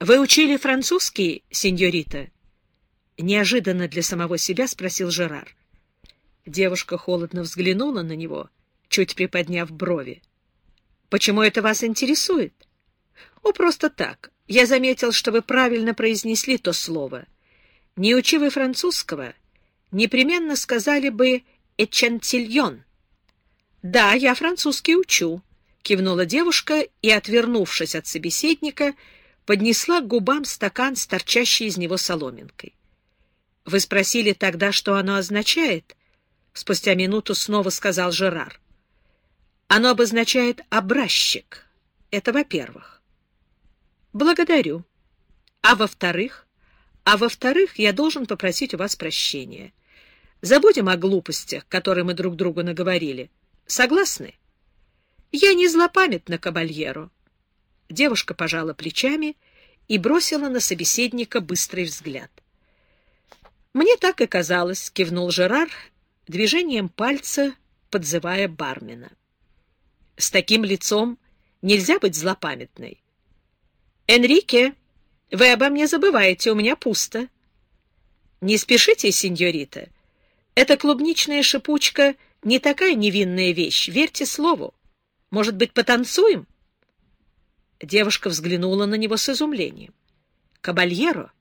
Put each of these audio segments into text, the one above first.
Вы учили французский, сеньорита? Неожиданно для самого себя спросил Жерар. Девушка холодно взглянула на него, чуть приподняв брови. Почему это вас интересует? О, просто так. Я заметил, что вы правильно произнесли то слово. Не учи вы французского, непременно сказали бы «эчантильон». Да, я французский учу, кивнула девушка и, отвернувшись от собеседника, поднесла к губам стакан с торчащей из него соломинкой. Вы спросили тогда, что оно означает? Спустя минуту снова сказал Жерар. Оно обозначает «образчик». Это во-первых. Благодарю. А во-вторых? А во-вторых, я должен попросить у вас прощения. Забудем о глупостях, которые мы друг другу наговорили. Согласны? Я не злопамятна, кабальеро. Девушка пожала плечами и бросила на собеседника быстрый взгляд. «Мне так и казалось», — кивнул Жерар, движением пальца подзывая бармена. «С таким лицом нельзя быть злопамятной». «Энрике, вы обо мне забываете, у меня пусто». «Не спешите, сеньорита. Эта клубничная шипучка не такая невинная вещь, верьте слову. Может быть, потанцуем?» Девушка взглянула на него с изумлением. «Кабальеро,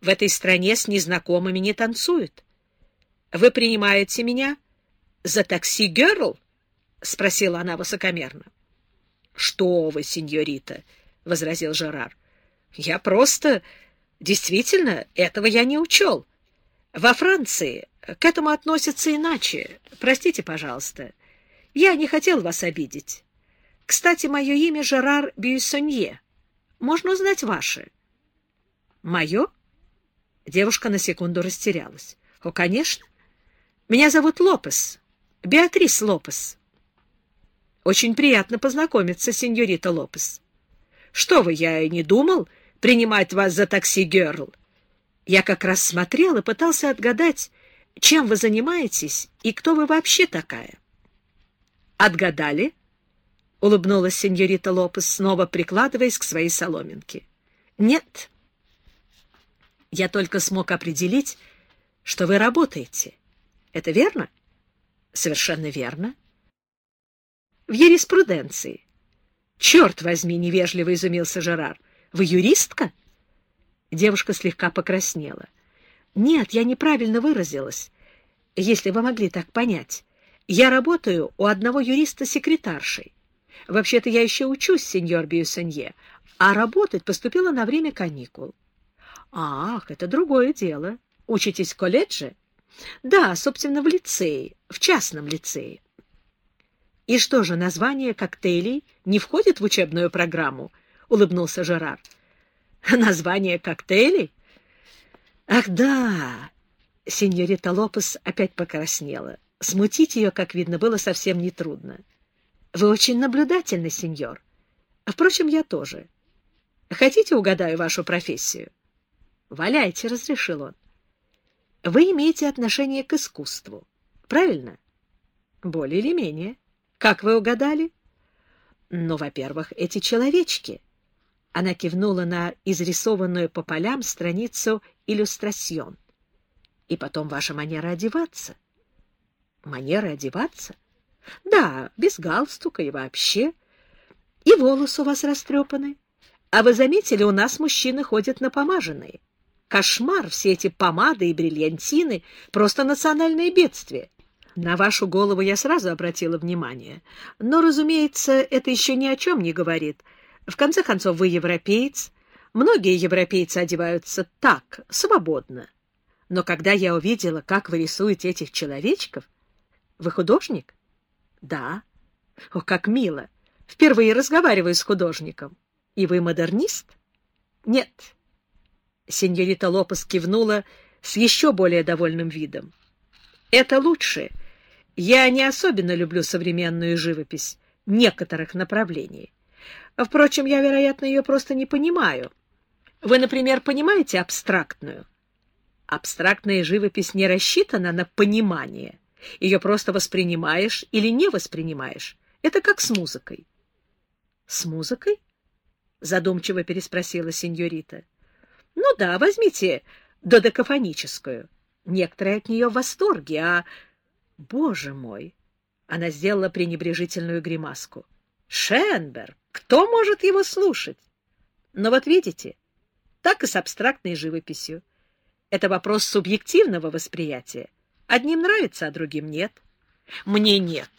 в этой стране с незнакомыми не танцуют. Вы принимаете меня за такси-герл?» — спросила она высокомерно. «Что вы, сеньорита!» — возразил Жерар. «Я просто... Действительно, этого я не учел. Во Франции к этому относятся иначе. Простите, пожалуйста. Я не хотел вас обидеть. Кстати, мое имя Жерар Бюйсонье. Можно узнать ваше? Мое? Девушка на секунду растерялась. О, конечно. Меня зовут Лопес. Беатрис Лопес. Очень приятно познакомиться, сеньорита Лопес. Что вы, я и не думал принимать вас за такси-герл. Я как раз смотрел и пытался отгадать, чем вы занимаетесь и кто вы вообще такая. Отгадали? —— улыбнулась сеньорита Лопес, снова прикладываясь к своей соломинке. — Нет. Я только смог определить, что вы работаете. Это верно? — Совершенно верно. — В юриспруденции. — Черт возьми, — невежливо изумился Жерар. — Вы юристка? Девушка слегка покраснела. — Нет, я неправильно выразилась, если вы могли так понять. Я работаю у одного юриста-секретаршей. Вообще-то я еще учусь, сеньор Бьюсенье, а работать поступила на время каникул. Ах, это другое дело. Учитесь в колледже? Да, собственно, в лицее, в частном лицее. И что же, название коктейлей не входит в учебную программу? Улыбнулся Жерар. Название коктейлей? Ах, да! Сеньорита Лопес опять покраснела. Смутить ее, как видно, было совсем нетрудно. Вы очень наблюдательный, сеньор. Впрочем, я тоже. Хотите, угадаю вашу профессию? Валяйте, — разрешил он. Вы имеете отношение к искусству, правильно? Более или менее. Как вы угадали? Ну, во-первых, эти человечки. Она кивнула на изрисованную по полям страницу иллюстрасьон. И потом ваша манера одеваться. Манера одеваться? Да, без галстука и вообще. И волосы у вас растрепаны. А вы заметили, у нас мужчины ходят напомаженные. Кошмар, все эти помады и бриллиантины — просто национальное бедствие. На вашу голову я сразу обратила внимание. Но, разумеется, это еще ни о чем не говорит. В конце концов, вы европеец. Многие европейцы одеваются так, свободно. Но когда я увидела, как вы рисуете этих человечков... Вы художник? Да. О, как мило. Впервые разговариваю с художником. И вы модернист? Нет. Сеньорита Лопес кивнула с еще более довольным видом. Это лучше. Я не особенно люблю современную живопись некоторых направлений. Впрочем, я, вероятно, ее просто не понимаю. Вы, например, понимаете абстрактную? Абстрактная живопись не рассчитана на понимание — ее просто воспринимаешь или не воспринимаешь. Это как с музыкой. С музыкой? — задумчиво переспросила сеньорита. — Ну да, возьмите додекафоническую. Некоторые от нее в восторге, а... Боже мой! Она сделала пренебрежительную гримаску. Шенберг! Кто может его слушать? Но вот видите, так и с абстрактной живописью. Это вопрос субъективного восприятия. Одним нравится, а другим нет. Мне нет.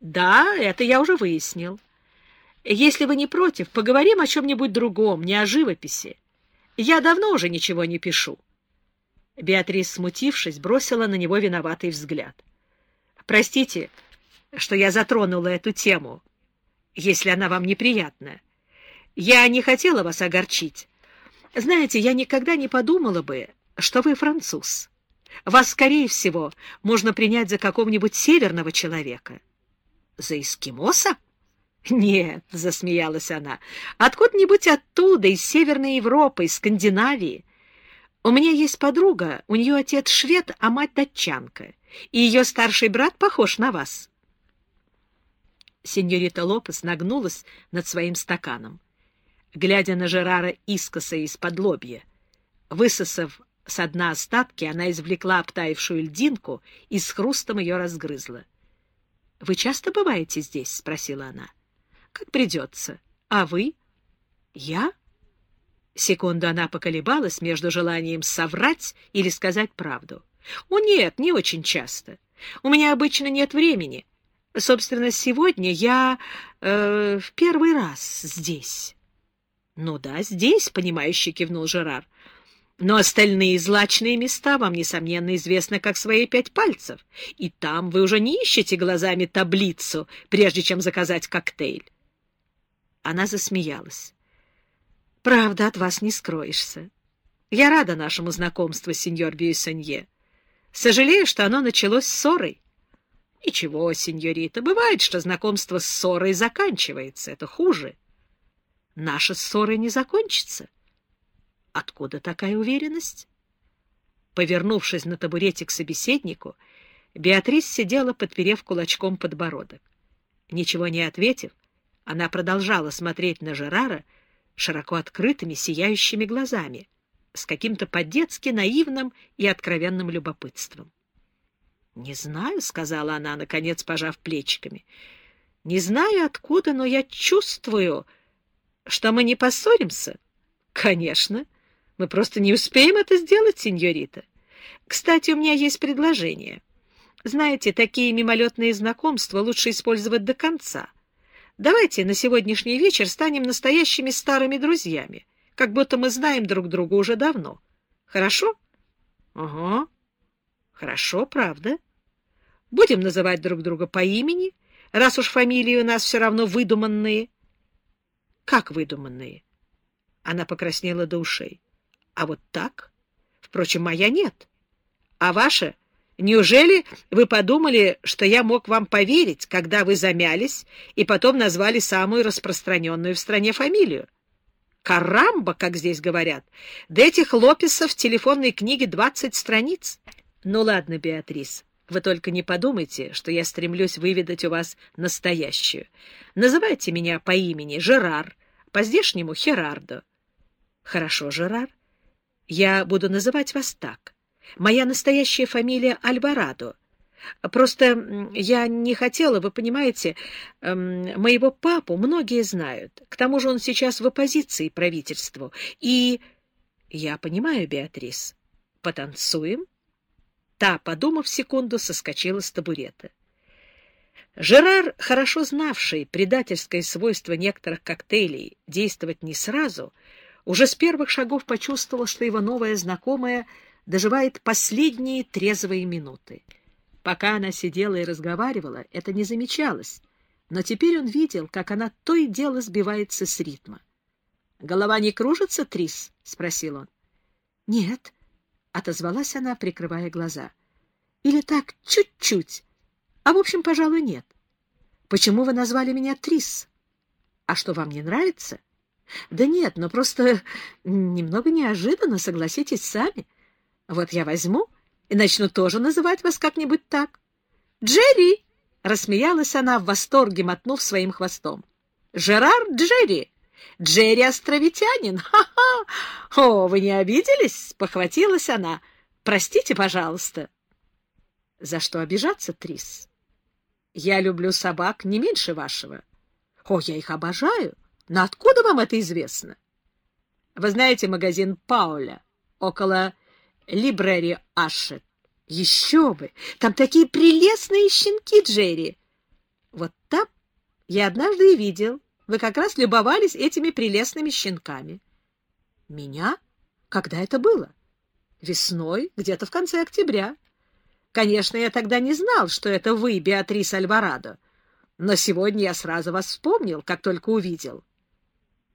Да, это я уже выяснил. Если вы не против, поговорим о чем-нибудь другом, не о живописи. Я давно уже ничего не пишу. Беатрис, смутившись, бросила на него виноватый взгляд. Простите, что я затронула эту тему, если она вам неприятна. Я не хотела вас огорчить. Знаете, я никогда не подумала бы, что вы француз. Вас, скорее всего, можно принять за какого-нибудь северного человека. — За эскимоса? — Нет, — засмеялась она, — откуда-нибудь оттуда, из Северной Европы, из Скандинавии. У меня есть подруга, у нее отец швед, а мать датчанка, и ее старший брат похож на вас. Сеньорита Лопес нагнулась над своим стаканом, глядя на Жерара искоса из-под лобья. Высосав с дна остатки, она извлекла обтаившую льдинку и с хрустом ее разгрызла. — Вы часто бываете здесь? — спросила она. — Как придется. А вы? — Я? Секунду она поколебалась между желанием соврать или сказать правду. — О, нет, не очень часто. У меня обычно нет времени. Собственно, сегодня я э, в первый раз здесь. — Ну да, здесь, — понимающе кивнул Жерар. — Но остальные злачные места вам, несомненно, известны как свои пять пальцев, и там вы уже не ищете глазами таблицу, прежде чем заказать коктейль. Она засмеялась. — Правда, от вас не скроешься. Я рада нашему знакомству, сеньор Бьюсонье. Сожалею, что оно началось ссорой. Ничего, сеньорита, бывает, что знакомство с ссорой заканчивается. Это хуже. Наша ссора не закончится. Откуда такая уверенность? Повернувшись на табурете к собеседнику, Беатрис сидела, подперев кулачком подбородок. Ничего не ответив, она продолжала смотреть на Жерара широко открытыми, сияющими глазами, с каким-то по-детски наивным и откровенным любопытством. — Не знаю, — сказала она, наконец пожав плечиками. — Не знаю откуда, но я чувствую, что мы не поссоримся. — Конечно. Мы просто не успеем это сделать, сеньорита. Кстати, у меня есть предложение. Знаете, такие мимолетные знакомства лучше использовать до конца. Давайте на сегодняшний вечер станем настоящими старыми друзьями, как будто мы знаем друг друга уже давно. Хорошо? — Ага. Хорошо, правда. Будем называть друг друга по имени, раз уж фамилии у нас все равно выдуманные. Как выдуманные? Она покраснела до ушей. А вот так? Впрочем, моя нет. А ваша? Неужели вы подумали, что я мог вам поверить, когда вы замялись и потом назвали самую распространенную в стране фамилию? Карамба, как здесь говорят. Да этих Лопесов в телефонной книге двадцать страниц. Ну ладно, Беатрис, вы только не подумайте, что я стремлюсь выведать у вас настоящую. Называйте меня по имени Жерар, по-здешнему Херардо. Хорошо, Жерар. Я буду называть вас так. Моя настоящая фамилия Альварадо. Просто я не хотела, вы понимаете, эм, моего папу многие знают. К тому же он сейчас в оппозиции правительству. И... Я понимаю, Беатрис. Потанцуем? Та, подумав секунду, соскочила с табурета. Жерар, хорошо знавший предательское свойство некоторых коктейлей действовать не сразу, уже с первых шагов почувствовал, что его новая знакомая доживает последние трезвые минуты. Пока она сидела и разговаривала, это не замечалось, но теперь он видел, как она то и дело сбивается с ритма. — Голова не кружится, Трис? — спросил он. — Нет, отозвалась она, прикрывая глаза. Или так, чуть-чуть. А, в общем, пожалуй, нет. Почему вы назвали меня Трис? А что, вам не нравится? Да нет, но просто немного неожиданно, согласитесь сами. Вот я возьму и начну тоже называть вас как-нибудь так. Джерри! Рассмеялась она в восторге, мотнув своим хвостом. Жерар Джерри! Джерри островитянин! Ха-ха! О, вы не обиделись?» — похватилась она. «Простите, пожалуйста». «За что обижаться, Трис? Я люблю собак не меньше вашего. О, я их обожаю. Но откуда вам это известно?» «Вы знаете магазин Пауля около Либрери Ашет?» «Еще бы! Там такие прелестные щенки, Джерри!» «Вот там я однажды и видел. Вы как раз любовались этими прелестными щенками. — Меня? Когда это было? — Весной, где-то в конце октября. Конечно, я тогда не знал, что это вы, Беатрис Альварадо, но сегодня я сразу вас вспомнил, как только увидел.